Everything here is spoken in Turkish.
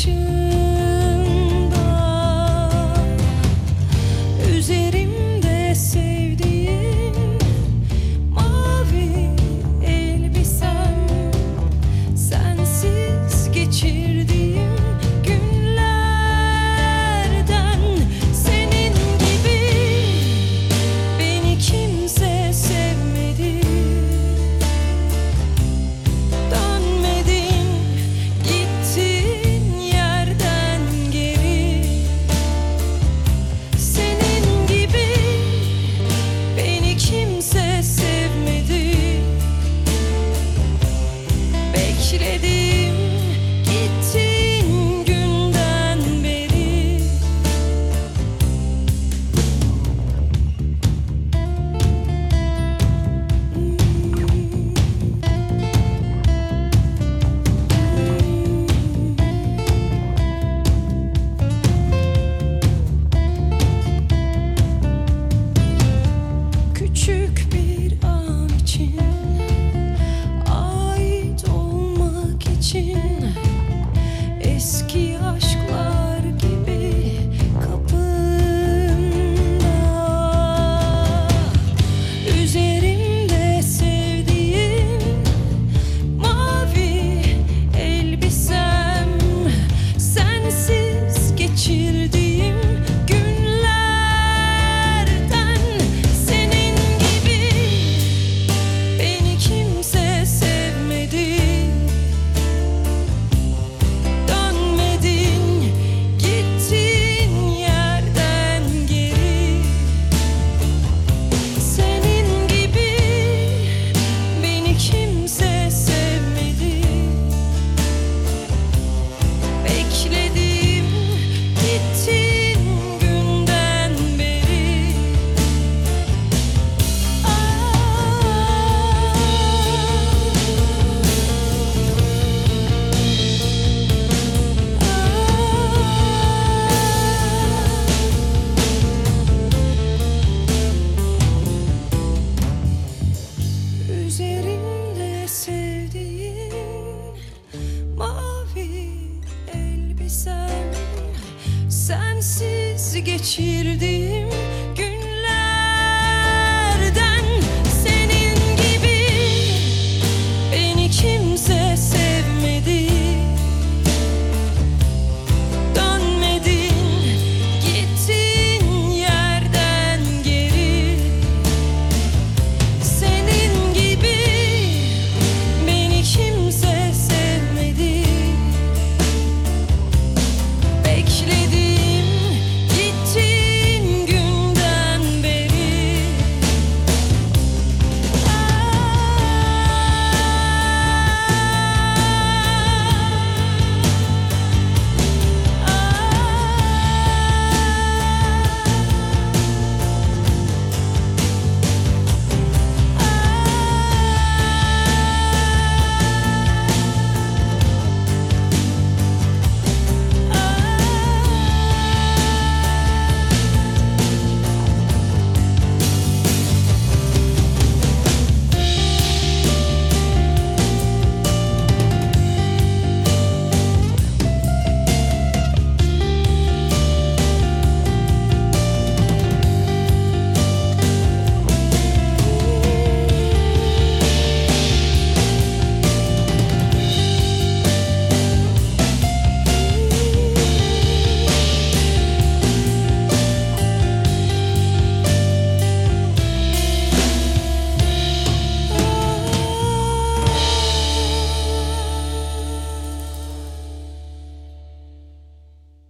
should Geçirdim